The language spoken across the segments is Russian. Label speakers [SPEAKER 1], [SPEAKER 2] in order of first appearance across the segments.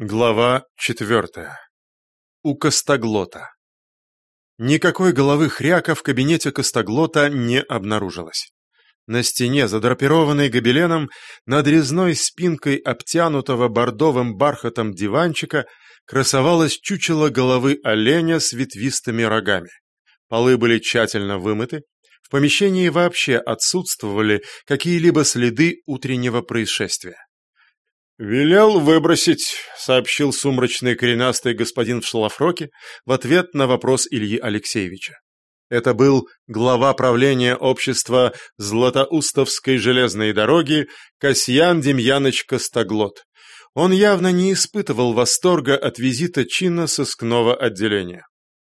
[SPEAKER 1] Глава четвертая. У Костоглота. Никакой головы хряка в кабинете Костоглота не обнаружилось. На стене, задрапированной гобеленом, над резной спинкой обтянутого бордовым бархатом диванчика красовалось чучело головы оленя с ветвистыми рогами. Полы были тщательно вымыты, в помещении вообще отсутствовали какие-либо следы утреннего происшествия. «Велел выбросить», — сообщил сумрачный коренастый господин в шлафроке в ответ на вопрос Ильи Алексеевича. Это был глава правления общества Златоустовской железной дороги Касьян Демьяныч Костоглот. Он явно не испытывал восторга от визита чина сыскного отделения.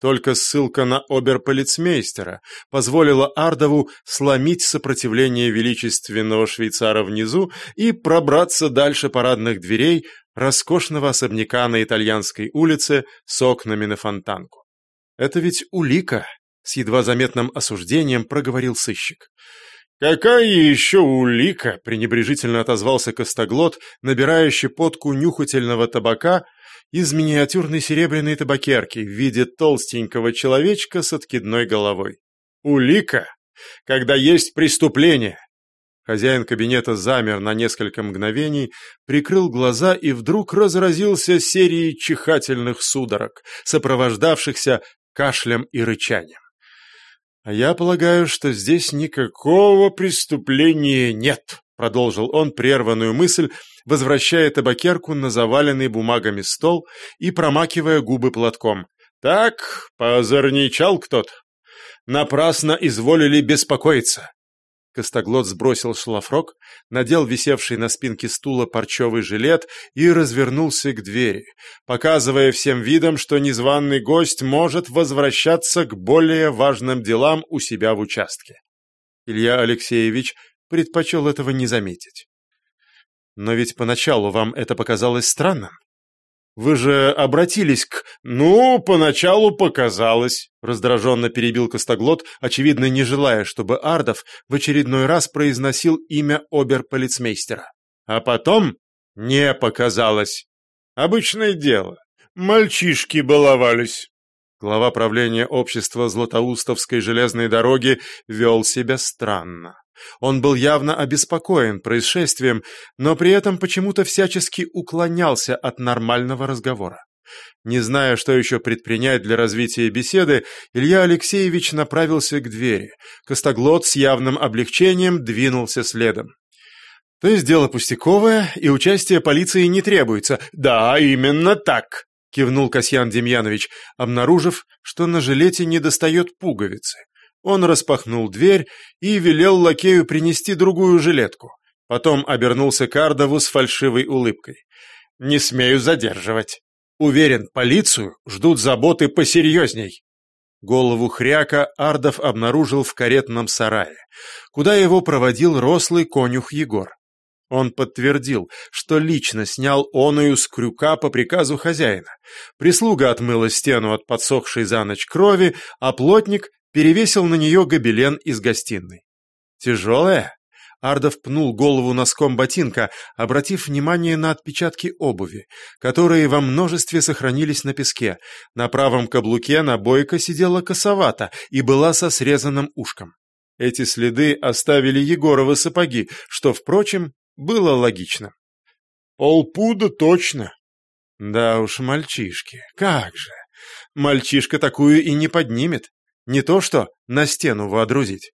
[SPEAKER 1] Только ссылка на оберполицмейстера позволила Ардову сломить сопротивление величественного швейцара внизу и пробраться дальше парадных дверей роскошного особняка на итальянской улице с окнами на фонтанку. «Это ведь улика», — с едва заметным осуждением проговорил сыщик. «Какая еще улика?» — пренебрежительно отозвался Костоглот, набирая щепотку нюхательного табака из миниатюрной серебряной табакерки в виде толстенького человечка с откидной головой. «Улика! Когда есть преступление!» Хозяин кабинета замер на несколько мгновений, прикрыл глаза и вдруг разразился серией чихательных судорог, сопровождавшихся кашлем и рычанием. «А я полагаю, что здесь никакого преступления нет», — продолжил он прерванную мысль, возвращая табакерку на заваленный бумагами стол и промакивая губы платком. «Так, позорничал кто-то. Напрасно изволили беспокоиться. Костоглот сбросил шлафрок, надел висевший на спинке стула парчевый жилет и развернулся к двери, показывая всем видом, что незваный гость может возвращаться к более важным делам у себя в участке. Илья Алексеевич предпочел этого не заметить. «Но ведь поначалу вам это показалось странным?» Вы же обратились к... Ну, поначалу показалось, раздраженно перебил Костоглот, очевидно не желая, чтобы Ардов в очередной раз произносил имя оберполицмейстера. А потом не показалось. Обычное дело. Мальчишки баловались. Глава правления общества Златоустовской железной дороги вел себя странно. Он был явно обеспокоен происшествием, но при этом почему-то всячески уклонялся от нормального разговора. Не зная, что еще предпринять для развития беседы, Илья Алексеевич направился к двери. Костоглот с явным облегчением двинулся следом. То есть дело пустяковое, и участие полиции не требуется. Да, именно так, кивнул Касьян Демьянович, обнаружив, что на жилете недостает пуговицы. Он распахнул дверь и велел лакею принести другую жилетку. Потом обернулся к Ардову с фальшивой улыбкой. «Не смею задерживать. Уверен, полицию ждут заботы посерьезней». Голову хряка Ардов обнаружил в каретном сарае, куда его проводил рослый конюх Егор. Он подтвердил, что лично снял оную с крюка по приказу хозяина. Прислуга отмыла стену от подсохшей за ночь крови, а плотник перевесил на нее гобелен из гостиной. «Тяжелая?» Ардов пнул голову носком ботинка, обратив внимание на отпечатки обуви, которые во множестве сохранились на песке. На правом каблуке набойка сидела косовато и была со срезанным ушком. Эти следы оставили Егоровы сапоги, что, впрочем, было логично. «Полпуда точно!» «Да уж, мальчишки, как же! Мальчишка такую и не поднимет. Не то что на стену водрузить.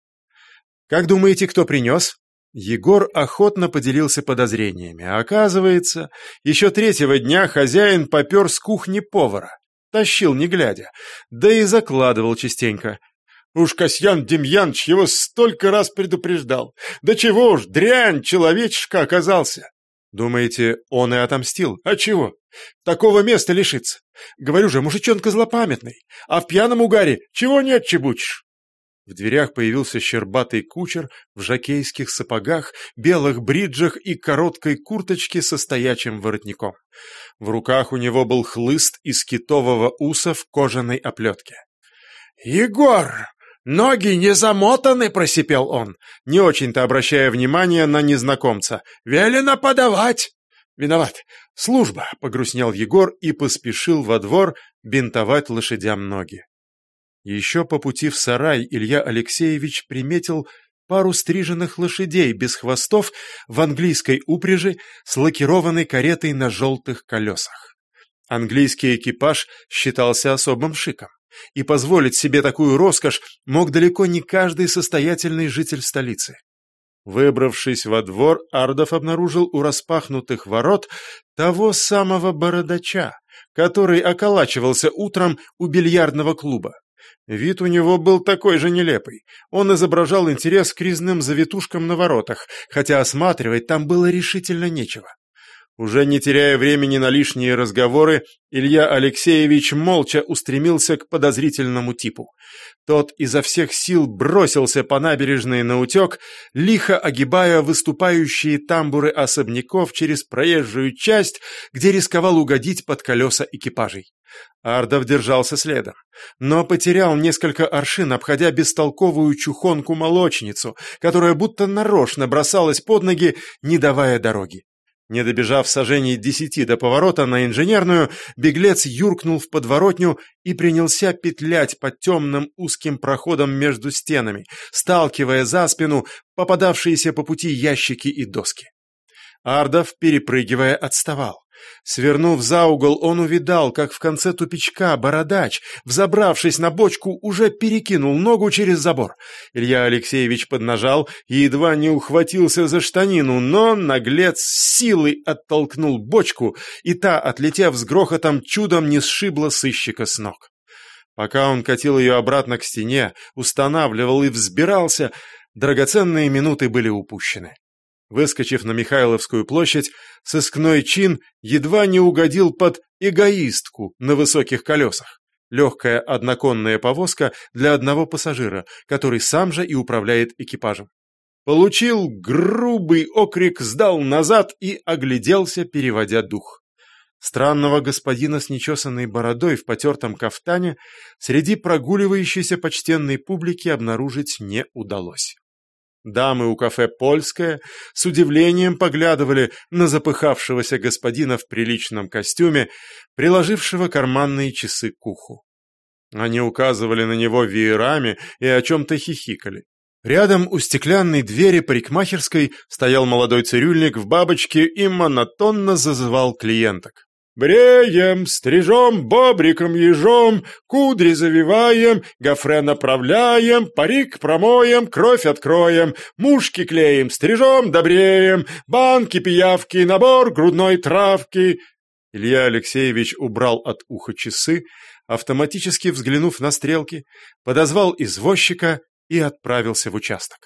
[SPEAKER 1] Как думаете, кто принес? Егор охотно поделился подозрениями. Оказывается, еще третьего дня хозяин попер с кухни повара. Тащил, не глядя. Да и закладывал частенько. Уж Касьян Демьяныч его столько раз предупреждал. Да чего уж, дрянь человечишка оказался. Думаете, он и отомстил? А чего? Такого места лишиться. Говорю же, мужичонка злопамятный. А в пьяном угаре чего не отчебучишь? В дверях появился щербатый кучер в жакейских сапогах, белых бриджах и короткой курточке со стоячим воротником. В руках у него был хлыст из китового уса в кожаной оплетке. «Егор, ноги не замотаны!» — просипел он, не очень-то обращая внимание на незнакомца. «Велено подавать!» «Виноват! Служба!» — погрустнел Егор и поспешил во двор бинтовать лошадям ноги. Еще по пути в сарай Илья Алексеевич приметил пару стриженных лошадей без хвостов в английской упряжи с лакированной каретой на желтых колесах. Английский экипаж считался особым шиком, и позволить себе такую роскошь мог далеко не каждый состоятельный житель столицы. Выбравшись во двор, Ардов обнаружил у распахнутых ворот того самого бородача, который околачивался утром у бильярдного клуба. Вид у него был такой же нелепый. Он изображал интерес к резным завитушкам на воротах, хотя осматривать там было решительно нечего. Уже не теряя времени на лишние разговоры, Илья Алексеевич молча устремился к подозрительному типу. Тот изо всех сил бросился по набережной на утек, лихо огибая выступающие тамбуры особняков через проезжую часть, где рисковал угодить под колеса экипажей. Ардов держался следом, но потерял несколько аршин, обходя бестолковую чухонку-молочницу, которая будто нарочно бросалась под ноги, не давая дороги. Не добежав сажений десяти до поворота на инженерную, беглец юркнул в подворотню и принялся петлять по темным узким проходам между стенами, сталкивая за спину попадавшиеся по пути ящики и доски. Ардов, перепрыгивая, отставал. Свернув за угол, он увидал, как в конце тупичка бородач, взобравшись на бочку, уже перекинул ногу через забор. Илья Алексеевич поднажал и едва не ухватился за штанину, но наглец силой оттолкнул бочку, и та, отлетев с грохотом, чудом не сшибла сыщика с ног. Пока он катил ее обратно к стене, устанавливал и взбирался, драгоценные минуты были упущены. Выскочив на Михайловскую площадь, сыскной чин едва не угодил под эгоистку на высоких колесах. Легкая одноконная повозка для одного пассажира, который сам же и управляет экипажем. Получил грубый окрик, сдал назад и огляделся, переводя дух. Странного господина с нечесанной бородой в потертом кафтане среди прогуливающейся почтенной публики обнаружить не удалось. Дамы у кафе «Польское» с удивлением поглядывали на запыхавшегося господина в приличном костюме, приложившего карманные часы к уху. Они указывали на него веерами и о чем-то хихикали. Рядом у стеклянной двери парикмахерской стоял молодой цирюльник в бабочке и монотонно зазывал клиенток. Бреем, стрижем, бобриком ежом, кудри завиваем, гофре направляем, парик промоем, кровь откроем, мушки клеим, стрижем, добреем, банки, пиявки, набор грудной травки. Илья Алексеевич убрал от уха часы, автоматически взглянув на стрелки, подозвал извозчика и отправился в участок.